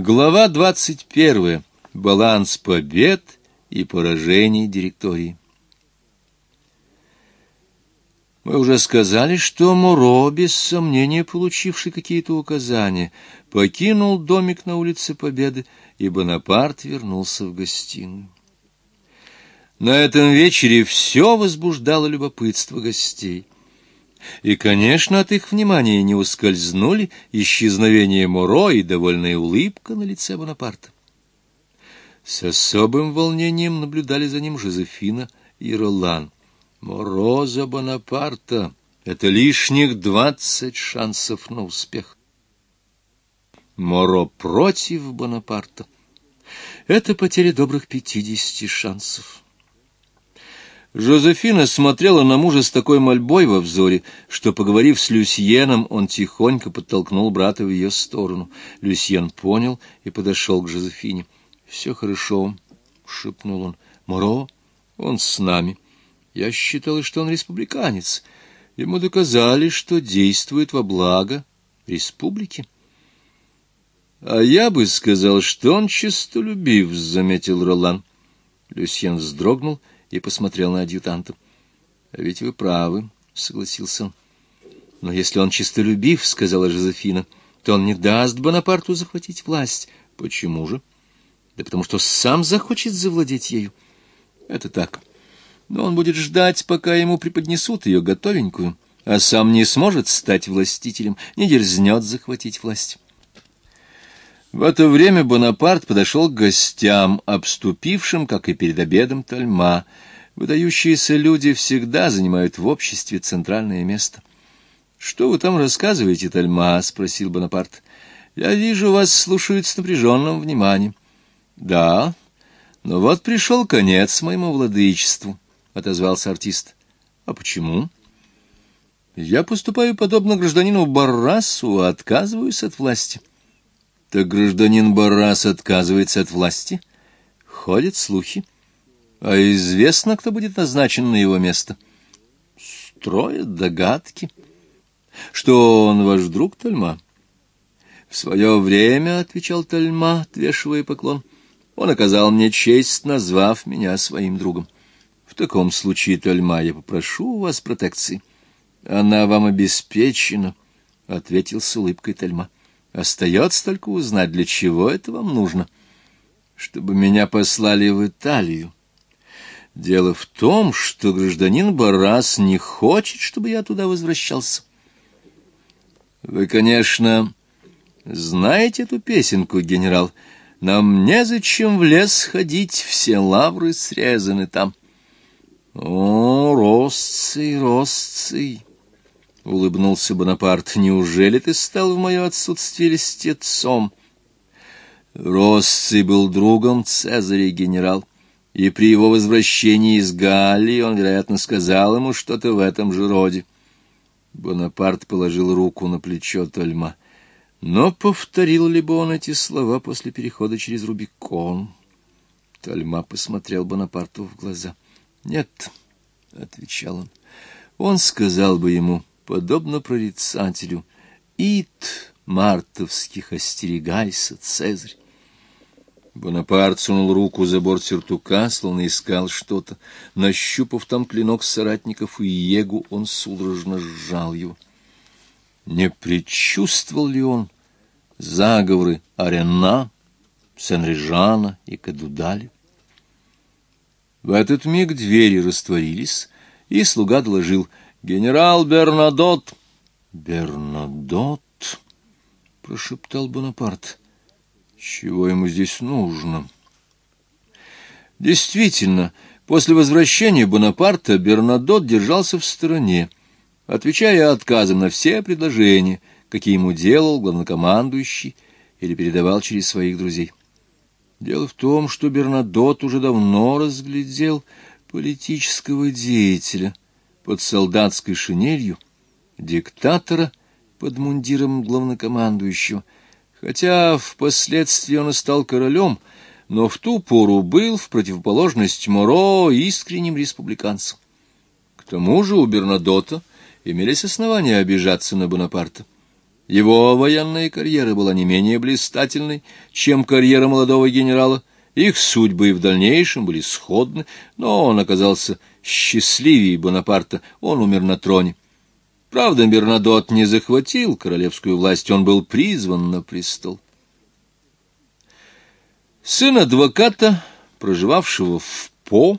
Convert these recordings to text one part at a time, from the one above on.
Глава 21. Баланс побед и поражений директории. Мы уже сказали, что Муро, без сомнения получивший какие-то указания, покинул домик на улице Победы, и Бонапарт вернулся в гостиную. На этом вечере все возбуждало любопытство гостей. И, конечно, от их внимания не ускользнули исчезновение Моро и довольная улыбка на лице Бонапарта. С особым волнением наблюдали за ним Жозефина и Ролан. Моро за Бонапарта — это лишних двадцать шансов на успех. Моро против Бонапарта — это потеря добрых пятидесяти шансов. Жозефина смотрела на мужа с такой мольбой во взоре, что, поговорив с Люсьеном, он тихонько подтолкнул брата в ее сторону. Люсьен понял и подошел к Жозефине. — Все хорошо, — шепнул он. — Моро, он с нами. Я считала, что он республиканец. Ему доказали, что действует во благо республики. — А я бы сказал, что он честолюбив, — заметил Ролан. Люсьен вздрогнул — и посмотрел на адъютанта. — А ведь вы правы, — согласился он. — Но если он чистолюбив, — сказала Жозефина, — то он не даст Бонапарту захватить власть. — Почему же? — Да потому что сам захочет завладеть ею. — Это так. Но он будет ждать, пока ему преподнесут ее готовенькую, а сам не сможет стать властителем, не дерзнет захватить власть. В это время Бонапарт подошел к гостям, обступившим, как и перед обедом, Тальма. Выдающиеся люди всегда занимают в обществе центральное место. — Что вы там рассказываете, Тальма? — спросил Бонапарт. — Я вижу, вас слушают с напряженным вниманием. — Да, но вот пришел конец моему владычеству, — отозвался артист. — А почему? — Я поступаю подобно гражданину Баррасу, отказываюсь от власти. — так гражданин Баррас отказывается от власти? Ходят слухи. А известно, кто будет назначен на его место? Строят догадки. Что он ваш друг, Тальма? В свое время, — отвечал Тальма, отвешивая поклон, — он оказал мне честь, назвав меня своим другом. В таком случае, Тальма, я попрошу у вас протекции. Она вам обеспечена, — ответил с улыбкой Тальма. Остается только узнать, для чего это вам нужно. Чтобы меня послали в Италию. Дело в том, что гражданин Барас не хочет, чтобы я туда возвращался. Вы, конечно, знаете эту песенку, генерал. Нам незачем в лес ходить, все лавры срезаны там. О, росцы, росцы! — улыбнулся Бонапарт. — Неужели ты стал в мое отсутствие льстецом? Росси был другом Цезаря генерал, и при его возвращении из Галлии он, вероятно, сказал ему что-то в этом же роде. Бонапарт положил руку на плечо Тольма. Но повторил ли бы он эти слова после перехода через Рубикон? Тольма посмотрел Бонапарту в глаза. — Нет, — отвечал он, — он сказал бы ему подобно прорицателю. Ит мартовских остерегайся, Цезарь. Бонапарт сунул руку за борт сюртука, словно искал что-то. Нащупав там клинок соратников и егу, он судорожно сжал его. Не предчувствовал ли он заговоры Арена, Сен-Режана и Кадудали? В этот миг двери растворились, и слуга доложил — Генерал Бернадот. Бернадот, прошептал Бонапарт. Чего ему здесь нужно? Действительно, после возвращения Бонапарта Бернадот держался в стороне, отвечая отказом на все предложения, какие ему делал главнокомандующий или передавал через своих друзей. Дело в том, что Бернадот уже давно разглядел политического деятеля — под солдатской шинелью, диктатора под мундиром главнокомандующего, хотя впоследствии он и стал королем, но в ту пору был, в противоположность Моро, искренним республиканцем. К тому же у Бернадота имелись основания обижаться на Бонапарта. Его военная карьера была не менее блистательной, чем карьера молодого генерала. Их судьбы и в дальнейшем были сходны, но он оказался счастливее Бонапарта, он умер на троне. Правда, Бернадот не захватил королевскую власть, он был призван на престол. Сын адвоката, проживавшего в По,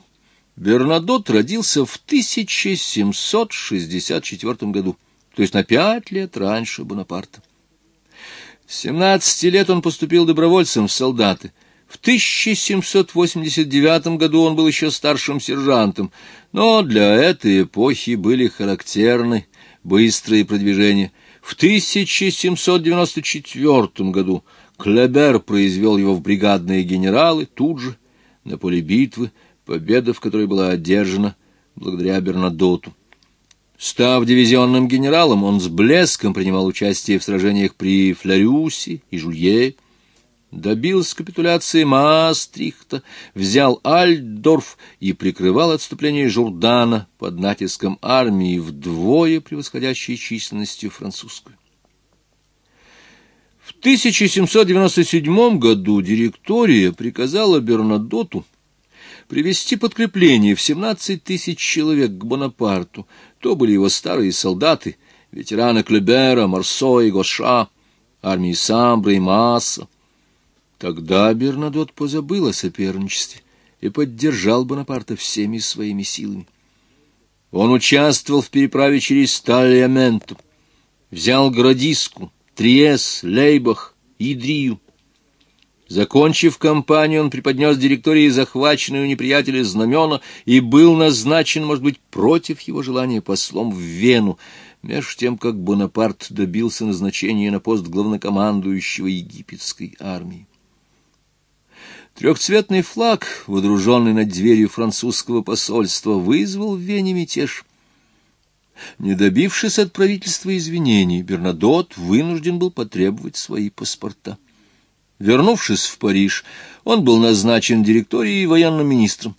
Бернадот родился в 1764 году то есть на пять лет раньше Бонапарта. С 17 лет он поступил добровольцем в солдаты. В 1789 году он был еще старшим сержантом, но для этой эпохи были характерны быстрые продвижения. В 1794 году Клебер произвел его в бригадные генералы тут же, на поле битвы, победа в которой была одержана благодаря Бернадоту. Став дивизионным генералом, он с блеском принимал участие в сражениях при Флорюсе и Жулье, добился капитуляции Маастрихта, взял Альдорф и прикрывал отступление Журдана под натиском армии вдвое превосходящей численностью французскую. В 1797 году директория приказала Бернадоту привести подкрепление в 17 тысяч человек к Бонапарту. То были его старые солдаты, ветераны Клебера, Марсо и Гоша, армии Самбра и Масса. Тогда Бернадот позабыл о соперничестве и поддержал Бонапарта всеми своими силами. Он участвовал в переправе через Тальяменту, взял Градиску, Триес, Лейбах, Идрию, Закончив кампанию, он преподнес директории захваченные у неприятеля знамена и был назначен, может быть, против его желания послом в Вену, меж тем, как Бонапарт добился назначения на пост главнокомандующего египетской армии. Трехцветный флаг, водруженный над дверью французского посольства, вызвал в Вене мятеж. Не добившись от правительства извинений, Бернадот вынужден был потребовать свои паспорта. Вернувшись в Париж, он был назначен директорией и военным министром.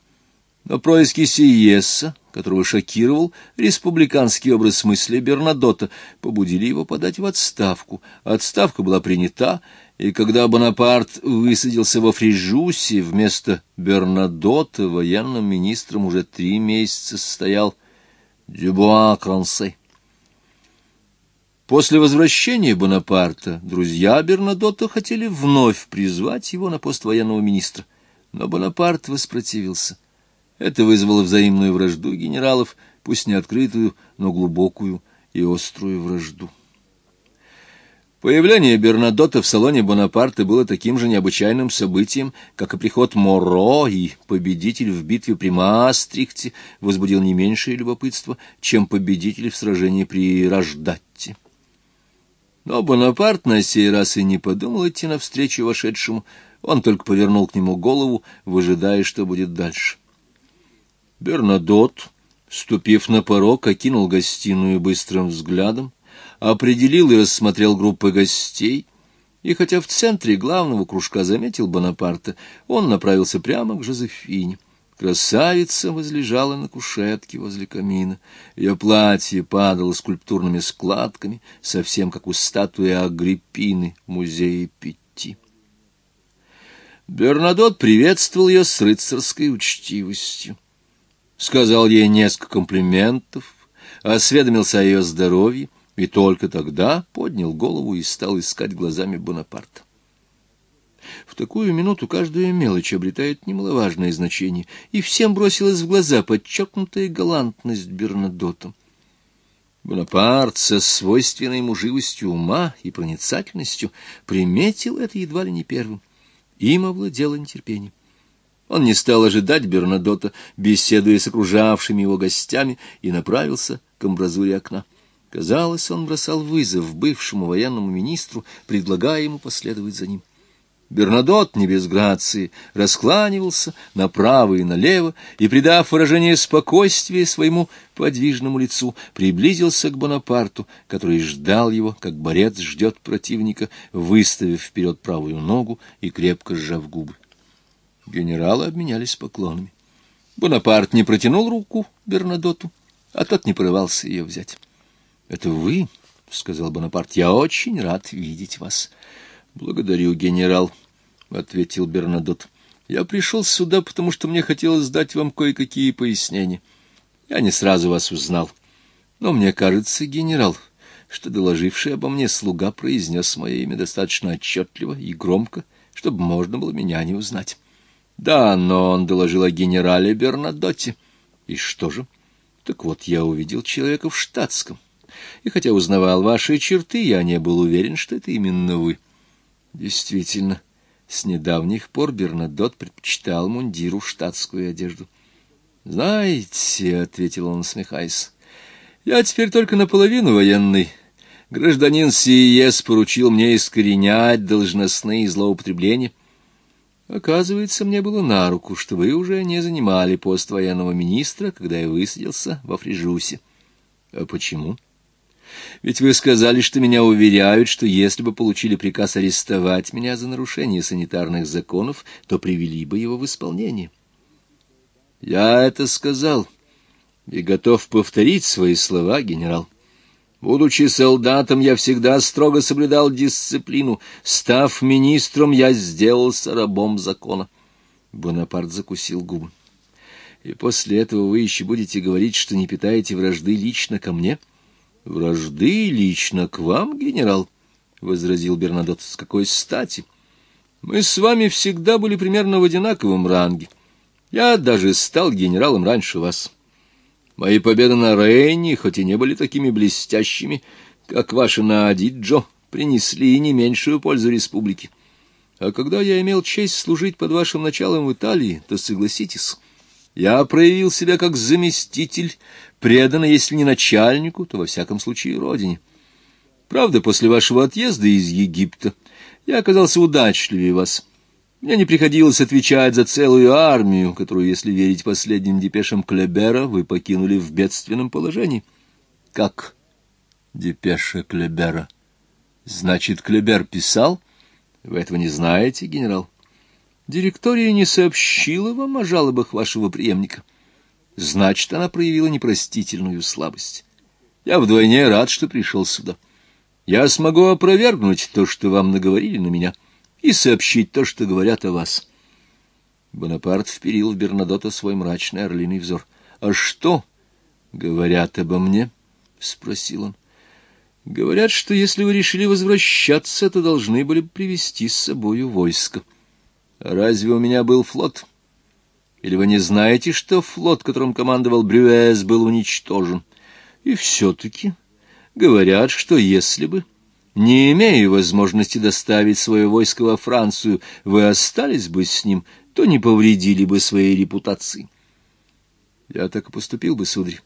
Но происки Сиесса, которого шокировал республиканский образ мысли Бернадота, побудили его подать в отставку. Отставка была принята, и когда Бонапарт высадился во Фрижусе, вместо Бернадота военным министром уже три месяца стоял Дюбуа-Кронсе. После возвращения Бонапарта друзья Бернадотта хотели вновь призвать его на пост военного министра, но Бонапарт воспротивился. Это вызвало взаимную вражду генералов, пусть не открытую, но глубокую и острую вражду. Появление Бернадотта в салоне Бонапарта было таким же необычайным событием, как и приход Моро, и победитель в битве при Маастрихте возбудил не меньшее любопытство, чем победитель в сражении при Рождатте. Но Бонапарт на сей раз и не подумал идти навстречу вошедшему, он только повернул к нему голову, выжидая, что будет дальше. Бернадот, ступив на порог, окинул гостиную быстрым взглядом, определил и рассмотрел группы гостей, и хотя в центре главного кружка заметил Бонапарта, он направился прямо к Жозефине. Красавица возлежала на кушетке возле камина. Ее платье падало скульптурными складками, совсем как у статуи Агриппины в музее Петти. Бернадот приветствовал ее с рыцарской учтивостью. Сказал ей несколько комплиментов, осведомился о ее здоровье, и только тогда поднял голову и стал искать глазами Бонапарта. В такую минуту каждая мелочь обретает немаловажное значение, и всем бросилась в глаза подчеркнутая галантность Бернадота. Бонапарт со свойственной ему живостью ума и проницательностью приметил это едва ли не первым. Им овладело нетерпение. Он не стал ожидать Бернадота, беседуя с окружавшими его гостями, и направился к амбразуре окна. Казалось, он бросал вызов бывшему военному министру, предлагая ему последовать за ним. Бернадот, не без грации, раскланивался направо и налево и, придав выражение спокойствия своему подвижному лицу, приблизился к Бонапарту, который ждал его, как борец ждет противника, выставив вперед правую ногу и крепко сжав губы. Генералы обменялись поклонами. Бонапарт не протянул руку Бернадоту, а тот не порывался ее взять. — Это вы? сказал Бонапарт. — Я очень рад видеть вас. — Благодарю, генерал, — ответил Бернадот. — Я пришел сюда, потому что мне хотелось дать вам кое-какие пояснения. Я не сразу вас узнал. Но мне кажется, генерал, что доложивший обо мне слуга произнес мое имя достаточно отчетливо и громко, чтобы можно было меня не узнать. Да, но он доложил о генерале Бернадоте. И что же? Так вот, я увидел человека в штатском. И хотя узнавал ваши черты, я не был уверен, что это именно вы. Действительно, с недавних пор Бернадот предпочитал мундиру штатскую одежду. «Знаете», — ответил он, смехаясь, — «я теперь только наполовину военный». Гражданин Сиес поручил мне искоренять должностные злоупотребления. Оказывается, мне было на руку, что вы уже не занимали пост военного министра, когда я высадился во Фрижусе. А почему? Ведь вы сказали, что меня уверяют, что если бы получили приказ арестовать меня за нарушение санитарных законов, то привели бы его в исполнение. Я это сказал и готов повторить свои слова, генерал. Будучи солдатом, я всегда строго соблюдал дисциплину. Став министром, я сделался рабом закона. Бонапарт закусил губы. И после этого вы еще будете говорить, что не питаете вражды лично ко мне? Вражды лично к вам, генерал? — возразил Бернадот. — С какой стати? Мы с вами всегда были примерно в одинаковом ранге. Я даже стал генералом раньше вас. — Мои победы на Рейне, хоть и не были такими блестящими, как ваши на Адиджо, принесли не меньшую пользу республике. А когда я имел честь служить под вашим началом в Италии, то согласитесь, я проявил себя как заместитель, преданный, если не начальнику, то во всяком случае родине. Правда, после вашего отъезда из Египта я оказался удачливее вас. Мне не приходилось отвечать за целую армию, которую, если верить последним депешам Клебера, вы покинули в бедственном положении. Как депеша Клебера? Значит, Клебер писал? Вы этого не знаете, генерал? Директория не сообщила вам о жалобах вашего преемника. Значит, она проявила непростительную слабость. Я вдвойне рад, что пришел сюда. Я смогу опровергнуть то, что вам наговорили на меня — и сообщить то, что говорят о вас. Бонапарт вперил в Бернадота свой мрачный орлиный взор. — А что говорят обо мне? — спросил он. — Говорят, что если вы решили возвращаться, то должны были привести с собою войско. Разве у меня был флот? Или вы не знаете, что флот, которым командовал Брюэс, был уничтожен? И все-таки говорят, что если бы не имея возможности доставить свое войско во Францию, вы остались бы с ним, то не повредили бы своей репутации. Я так и поступил бы, сударь,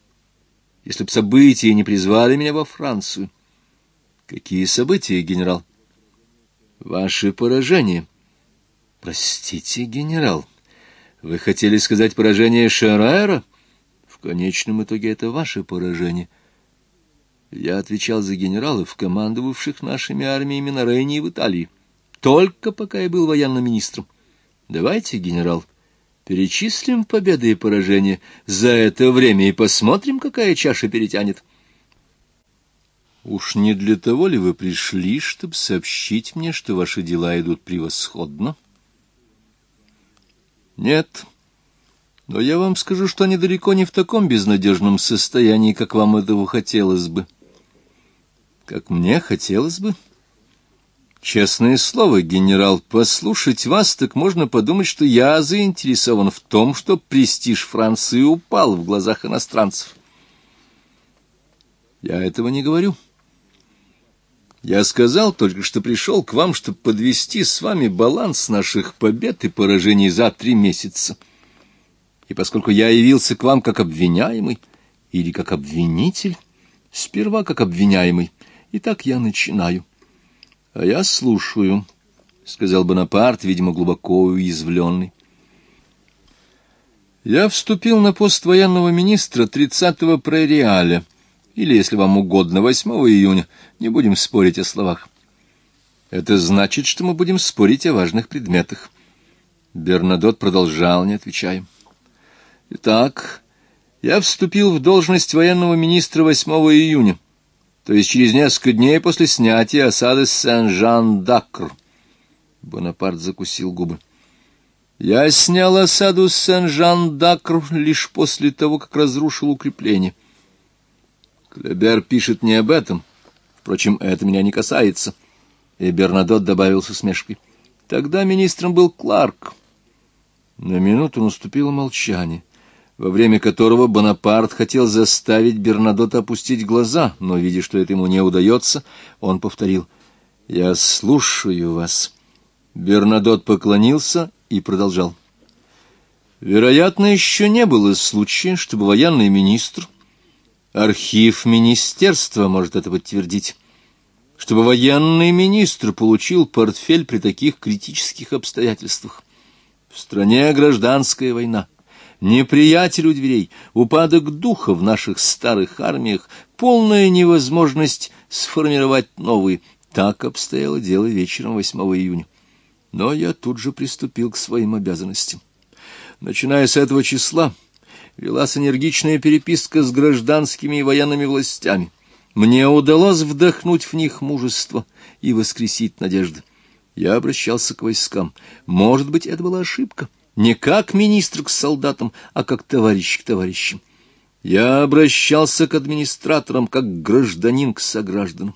если б события не призвали меня во Францию. Какие события, генерал? Ваше поражение. Простите, генерал, вы хотели сказать поражение Шерера? В конечном итоге это ваше поражение — я отвечал за генералов, командовавших нашими армиями на Рейне и в Италии, только пока я был военным министром. Давайте, генерал, перечислим победы и поражения за это время и посмотрим, какая чаша перетянет. Уж не для того ли вы пришли, чтобы сообщить мне, что ваши дела идут превосходно? Нет. Но я вам скажу, что они далеко не в таком безнадежном состоянии, как вам этого хотелось бы как мне хотелось бы. Честное слово, генерал, послушать вас, так можно подумать, что я заинтересован в том, что престиж Франции упал в глазах иностранцев. Я этого не говорю. Я сказал только, что пришел к вам, чтобы подвести с вами баланс наших побед и поражений за три месяца. И поскольку я явился к вам как обвиняемый или как обвинитель, сперва как обвиняемый, Итак, я начинаю. — А я слушаю, — сказал Бонапарт, видимо, глубоко уязвленный. Я вступил на пост военного министра 30-го прериаля, или, если вам угодно, 8 июня. Не будем спорить о словах. Это значит, что мы будем спорить о важных предметах. Бернадот продолжал, не отвечая. Итак, я вступил в должность военного министра 8 июня. то есть через несколько дней после снятия осады Сен-Жан-Дакр. Бонапарт закусил губы. Я снял осаду Сен-Жан-Дакр лишь после того, как разрушил укрепление. Клебер пишет не об этом. Впрочем, это меня не касается. И Бернадот добавил с усмешкой. Тогда министром был Кларк. На минуту наступило молчание, во время которого Бонапарт хотел заставить Бернадота опустить глаза, но, видя, что это ему не удается, он повторил «Я слушаю вас». Бернадот поклонился и продолжал. Вероятно, еще не было случая, чтобы военный министр, архив министерства может это подтвердить, чтобы военный министр получил портфель при таких критических обстоятельствах. В стране гражданская война, неприятель у дверей, упадок духа в наших старых армиях, полная невозможность сформировать новые. Так обстояло дело вечером 8 июня. Но я тут же приступил к своим обязанностям. Начиная с этого числа, велась энергичная переписка с гражданскими и военными властями. Мне удалось вдохнуть в них мужество и воскресить надежды. Я обращался к войскам. Может быть, это была ошибка. Не как министр к солдатам, а как товарищ к товарищам. Я обращался к администраторам, как гражданин к согражданам.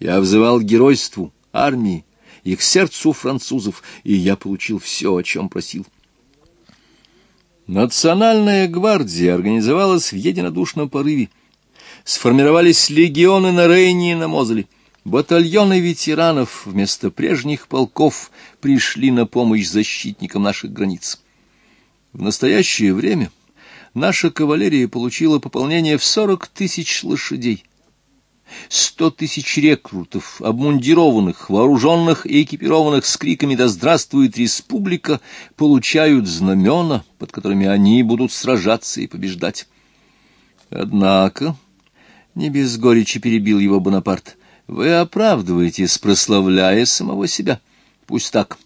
Я взывал к геройству армии и к сердцу французов, и я получил все, о чем просил. Национальная гвардия организовалась в единодушном порыве. Сформировались легионы на Рейне и на Мозеле. Батальоны ветеранов вместо прежних полков пришли на помощь защитникам наших границ. В настоящее время наша кавалерия получила пополнение в сорок тысяч лошадей. Сто тысяч рекрутов, обмундированных, вооруженных и экипированных с криками «Да здравствует республика!» получают знамена, под которыми они будут сражаться и побеждать. Однако, не без горечи перебил его Бонапарт, вы оправдываетесь, прославляя самого себя. Пусть так.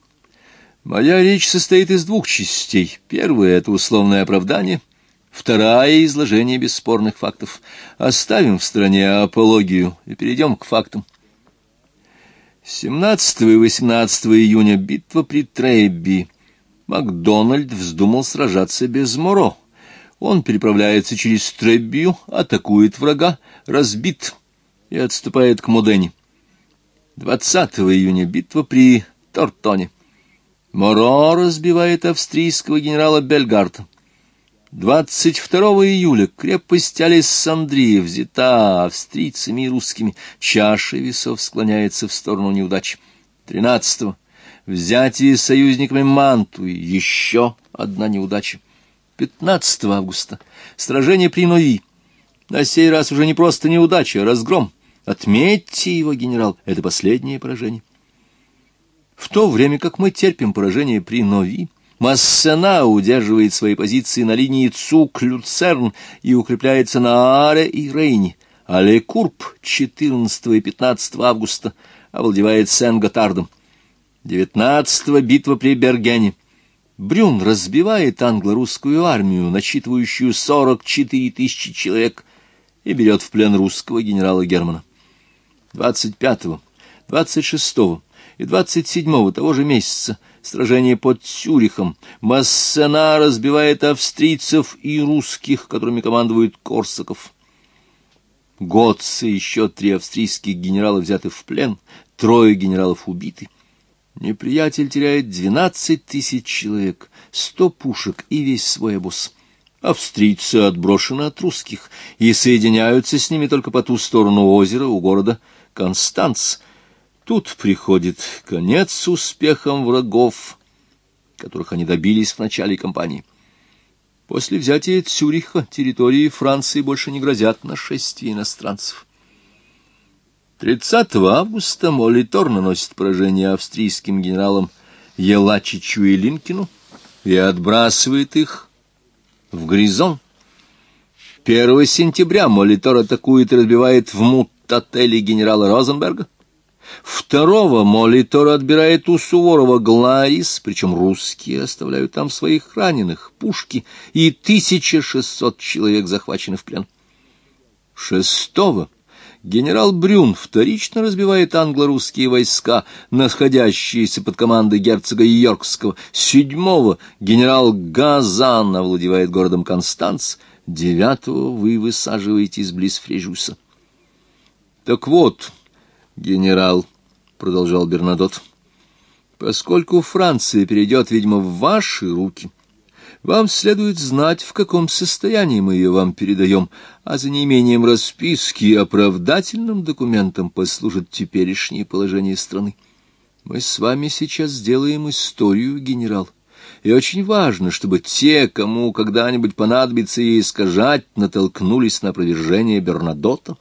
Моя речь состоит из двух частей. Первая — это условное оправдание, вторая — изложение бесспорных фактов. Оставим в стороне апологию и перейдем к фактам. 17 и 18 июня битва при Требби. Макдональд вздумал сражаться без Моро. Он переправляется через Треббию, атакует врага, разбит и отступает к Модене. 20 июня битва при Тортоне. Моро разбивает австрийского генерала Бельгарта. 22 июля крепость Алессандрия взята австрийцами и русскими. Чаша весов склоняется в сторону неудач. 13 взятие союзниками Мантуи. Еще одна неудача. 15 августа. Сражение при Нови. На сей раз уже не просто неудача, а разгром. Отметьте его, генерал, это последнее поражение. В то время как мы терпим поражение при Нови, Массена удерживает свои позиции на линии Цук-Люцерн и укрепляется на Аре и Рейне, а Лекурб 14 и 15 августа овладевает Сен-Готардом. 19 битва при Бергене. Брюн разбивает англо-русскую армию, насчитывающую 44 тысячи человек, и берет в плен русского генерала Германа. 25, 26 и 27 того же месяца сражение под Цюрихом Массена разбивает австрийцев и русских, которыми командует Корсаков. Готцы еще три австрийских генерала взяты в плен, трое генералов убиты. Неприятель теряет двенадцать тысяч человек, сто пушек и весь свой обоз. Австрийцы отброшены от русских и соединяются с ними только по ту сторону озера у города Констанц. Тут приходит конец успехам врагов, которых они добились в начале кампании. После взятия Цюриха территории Франции больше не грозят нашествия иностранцев. 30 августа Молитор наносит поражение австрийским генералам Елачичу и Линкину и отбрасывает их в горизонт. 1 сентября Молитор атакует и разбивает в мут-отеле генерала Розенберга. Второго Молитор отбирает у Суворова Гларис, причем русские оставляют там своих раненых, пушки, и 1600 человек захвачены в плен. Шестого Генерал Брюн вторично разбивает англо-русские войска, находящиеся под командой герцога Йоркского. Седьмого генерал Газан овладевает городом Констанц. Девятого вы высаживаетесь близ Фрежуса. — Так вот, генерал, — продолжал Бернадот, — поскольку Франция перейдет, видимо, в ваши руки, вам следует знать, в каком состоянии мы ее вам передаем, а за неимением расписки оправдательным документом послужит теперешнее положение страны. Мы с вами сейчас сделаем историю, генерал, и очень важно, чтобы те, кому когда-нибудь понадобится ей искажать, натолкнулись на опровержение Бернадота.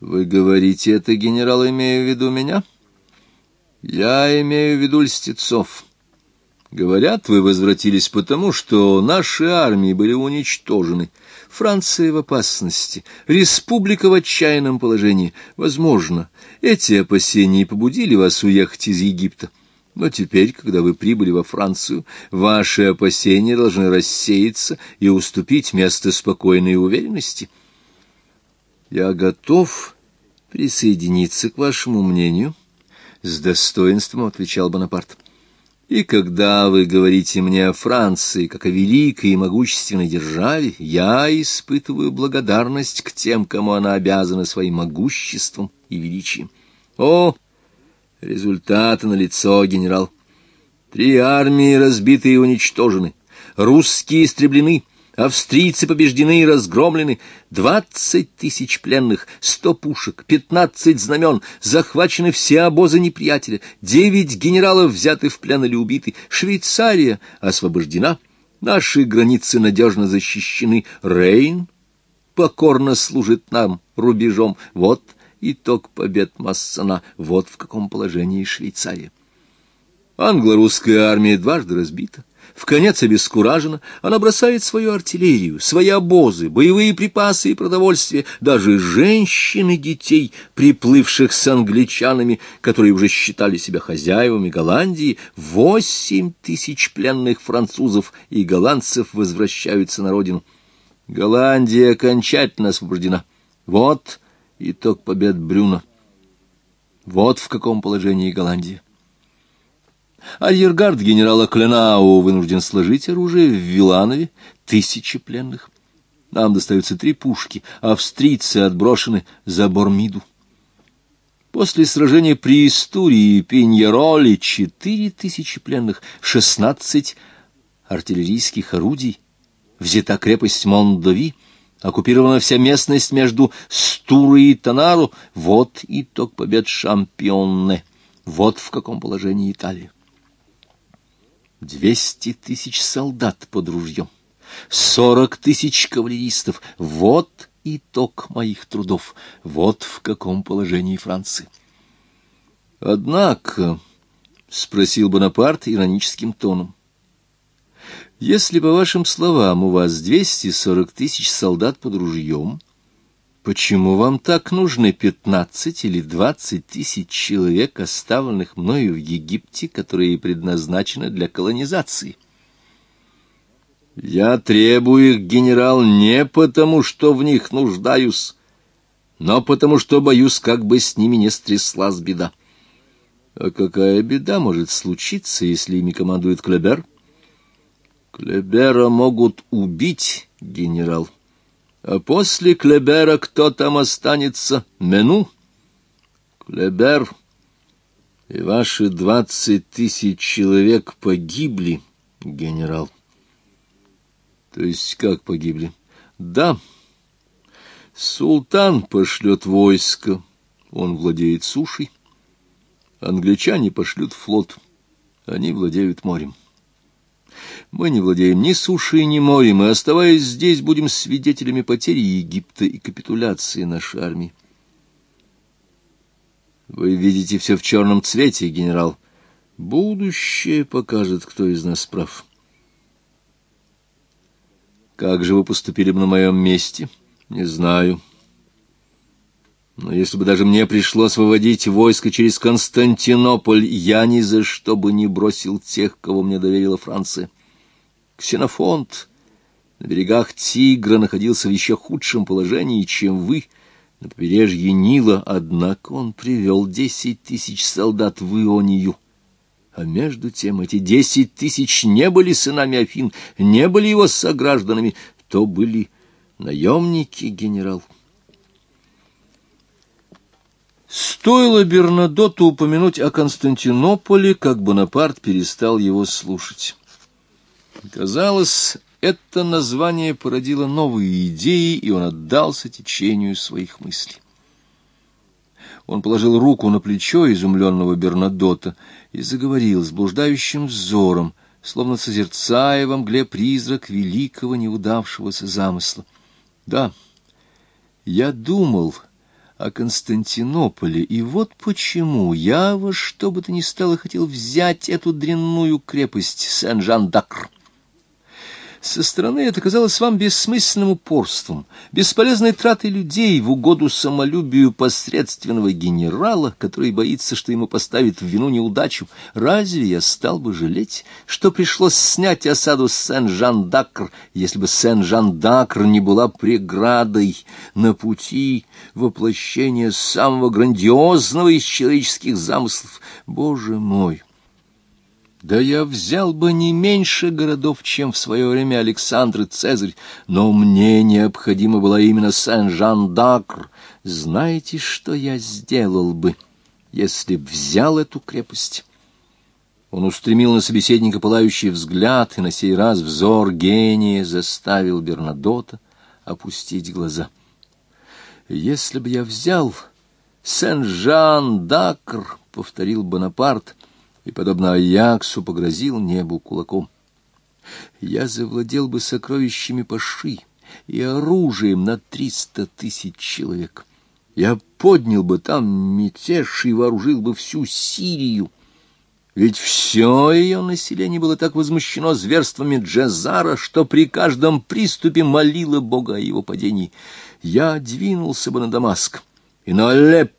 Вы говорите это, генерал, имея в виду меня? Я имею в виду льстецов. Говорят, вы возвратились потому, что наши армии были уничтожены. Франция в опасности, республика в отчаянном положении. Возможно, эти опасения побудили вас уехать из Египта. Но теперь, когда вы прибыли во Францию, ваши опасения должны рассеяться и уступить место спокойной уверенности. Я готов присоединиться к вашему мнению, — с достоинством отвечал Бонапарт. И когда вы говорите мне о Франции как о великой и могущественной державе, я испытываю благодарность к тем, кому она обязана своим могуществом и величием. О, результаты налицо, генерал. Три армии разбиты и уничтожены, русские истреблены — Австрийцы побеждены и разгромлены. Двадцать тысяч пленных, сто пушек, пятнадцать знамен, захвачены все обозы неприятеля, девять генералов взяты в плен или убиты. Швейцария освобождена, наши границы надежно защищены. Рейн покорно служит нам рубежом. Вот итог побед Массана, вот в каком положении Швейцария. Англо-русская армия дважды разбита в конец обескуражена, она бросает свою артиллерию, свои обозы, боевые припасы и продовольствие, даже женщин и детей, приплывших с англичанами, которые уже считали себя хозяевами Голландии, восемь тысяч пленных французов и голландцев возвращаются на родину. Голландия окончательно освобождена. Вот итог побед Брюна. Вот в каком положении Голландия. Арьергард генерала Кленау вынужден сложить оружие в Виланове, тысячи пленных. Нам достаются три пушки, австрийцы отброшены за Бормиду. После сражения при Истурии и Пиньероле четыре тысячи пленных, шестнадцать артиллерийских орудий, взята крепость Мондови, оккупирована вся местность между Стурой и Тонару. Вот итог побед Шампионне. Вот в каком положении Италия. Двести тысяч солдат под ружьем, сорок тысяч кавалеристов. Вот итог моих трудов. Вот в каком положении Франции. Однако, — спросил Бонапарт ироническим тоном, — если, по вашим словам, у вас двести сорок тысяч солдат под ружьем, Почему вам так нужны пятнадцать или двадцать тысяч человек, оставленных мною в Египте, которые предназначены для колонизации? Я требую их, генерал, не потому, что в них нуждаюсь, но потому, что боюсь, как бы с ними не стряслась беда. А какая беда может случиться, если ими командует Клебер? Клебера могут убить, генерал. А после Клебера кто там останется? Мену? Клебер и ваши двадцать тысяч человек погибли, генерал. То есть как погибли? Да, султан пошлет войско, он владеет сушей, англичане пошлют флот, они владеют морем. Мы не владеем ни сушей, ни морем, и, оставаясь здесь, будем свидетелями потери Египта и капитуляции нашей армии. Вы видите все в черном цвете, генерал. Будущее покажет, кто из нас прав. Как же вы поступили бы на моем месте? Не знаю. Но если бы даже мне пришлось выводить войско через Константинополь, я ни за что бы не бросил тех, кого мне доверила Франция. Ксенофонт на берегах Тигра находился в еще худшем положении, чем вы. на побережье Нила, однако он привел десять тысяч солдат в Ионию. А между тем эти десять тысяч не были сынами Афин, не были его согражданами, то были наемники генерал. Стоило Бернадоту упомянуть о Константинополе, как Бонапарт перестал его слушать. Казалось, это название породило новые идеи, и он отдался течению своих мыслей. Он положил руку на плечо изумленного Бернадота и заговорил с блуждающим взором, словно созерцая во мгле призрак великого неудавшегося замысла. Да, я думал о Константинополе, и вот почему я во что бы то ни стало хотел взять эту дрянную крепость Сен-Жан-Дакр. Со стороны это казалось вам бессмысленным упорством, бесполезной тратой людей в угоду самолюбию посредственного генерала, который боится, что ему поставит в вину неудачу. Разве я стал бы жалеть, что пришлось снять осаду Сен-Жан-Дакр, если бы Сен-Жан-Дакр не была преградой на пути воплощения самого грандиозного из человеческих замыслов? Боже мой! Да я взял бы не меньше городов, чем в свое время Александр Цезарь, но мне необходима была именно Сен-Жан-Дакр. Знаете, что я сделал бы, если б взял эту крепость?» Он устремил на собеседника пылающий взгляд, и на сей раз взор гения заставил Бернадота опустить глаза. «Если бы я взял Сен-Жан-Дакр», — повторил Бонапарт, и, подобно Аяксу, погрозил небу кулаком. Я завладел бы сокровищами Паши и оружием на триста тысяч человек. Я поднял бы там мятеж и вооружил бы всю Сирию. Ведь все ее население было так возмущено зверствами Джезара, что при каждом приступе молило Бога о его падении. Я двинулся бы на Дамаск и на Алеппо,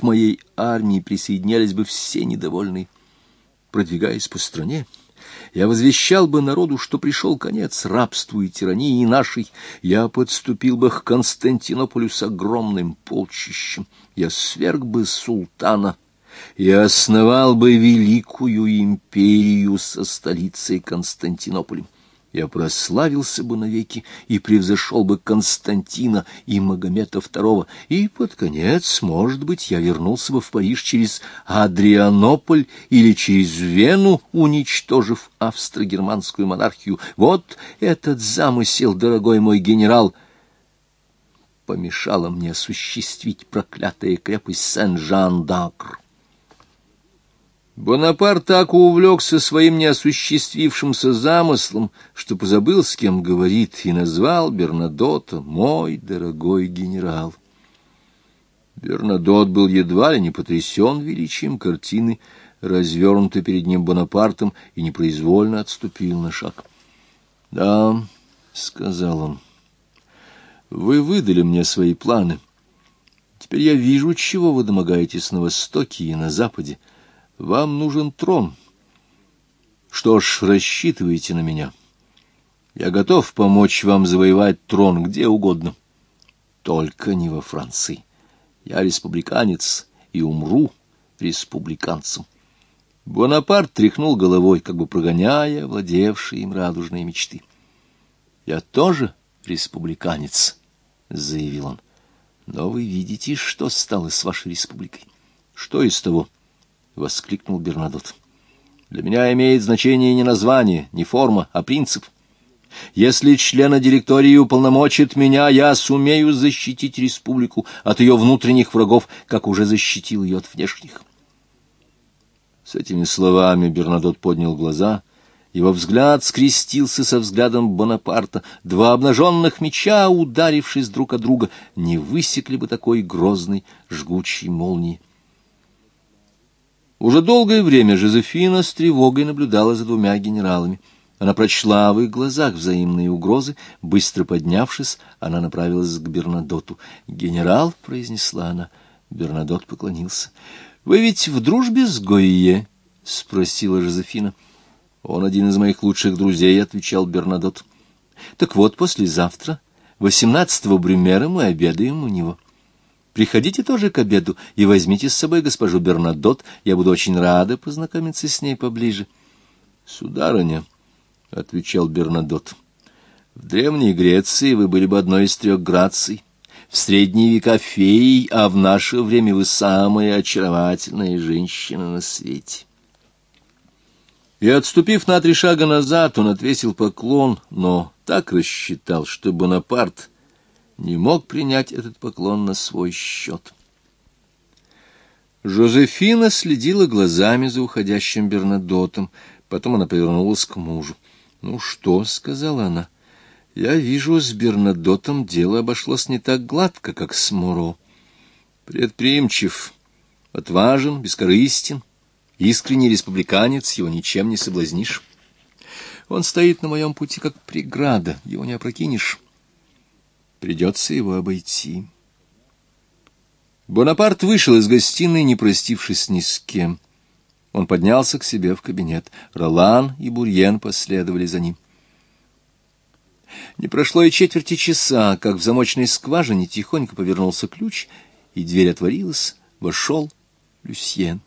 к моей армии присоединялись бы все недовольные. Продвигаясь по стране, я возвещал бы народу, что пришел конец рабству и тирании нашей. Я подступил бы к Константинополю с огромным полчищем. Я сверг бы султана и основал бы великую империю со столицей Константинополем я прославился бы навеки и превзошел бы Константина и Магомета II, и под конец, может быть, я вернулся бы в Париж через Адрианополь или через Вену, уничтожив австро-германскую монархию. Вот этот замысел, дорогой мой генерал, помешало мне осуществить проклятая крепость Сен-Жан-Д'Акр. Бонапарт так увлекся своим неосуществившимся замыслом, что позабыл, с кем говорит, и назвал Бернадота «мой дорогой генерал». Бернадот был едва ли не потрясен величием картины, развернутой перед ним Бонапартом, и непроизвольно отступил на шаг. — Да, — сказал он, — вы выдали мне свои планы. Теперь я вижу, чего вы домогаетесь на Востоке и на Западе. — вам нужен трон. Что ж, рассчитывайте на меня. Я готов помочь вам завоевать трон где угодно. Только не во Франции. Я республиканец и умру республиканцем. Бонапарт тряхнул головой, как бы прогоняя владевшие им радужные мечты. «Я тоже республиканец», — заявил он. «Но вы видите, что стало с вашей республикой. Что из того?» — воскликнул Бернадот. «Для меня имеет значение не название, не форма, а принцип. Если члены директории уполномочат меня, я сумею защитить республику от ее внутренних врагов, как уже защитил ее от внешних». С этими словами Бернадот поднял глаза — его взгляд скрестился со взглядом Бонапарта. Два обнаженных меча, ударившись друг о друга, не высекли бы такой грозной жгучей молнии. Уже долгое время Жозефина с тревогой наблюдала за двумя генералами. Она прочла в их глазах взаимные угрозы. Быстро поднявшись, она направилась к Бернадоту. «Генерал», — произнесла она. Бернадот поклонился. «Вы ведь в дружбе с Гойе?» — спросила Жозефина. «Он один из моих лучших друзей», — отвечал Бернадот. «Так вот, послезавтра, восемнадцатого Брюмера, мы обедаем у него». Приходите тоже к обеду и возьмите с собой госпожу Бернадот. Я буду очень рада познакомиться с ней поближе. — Сударыня, — отвечал Бернадот, — в Древней Греции вы были бы одной из трех граций, в средние века феей, а в наше время вы самая очаровательная женщина на свете. И, отступив на три шага назад, он отвесил поклон, но так рассчитал, что Бонапарт не мог принять этот поклон на свой счет. Жозефина следила глазами за уходящим Бернадотом, потом она повернулась к мужу. «Ну что?» — сказала она. «Я вижу, с Бернадотом дело обошлось не так гладко, как с Муро. Предприимчив, отважен, бескорыстен, искренний республиканец, его ничем не соблазнишь. Он стоит на моем пути как преграда, его не опрокинешь». Придется его обойти. Бонапарт вышел из гостиной, не простившись ни с кем. Он поднялся к себе в кабинет. Ролан и Бурьен последовали за ним. Не прошло и четверти часа, как в замочной скважине тихонько повернулся ключ, и дверь отворилась, вошел Люсьен.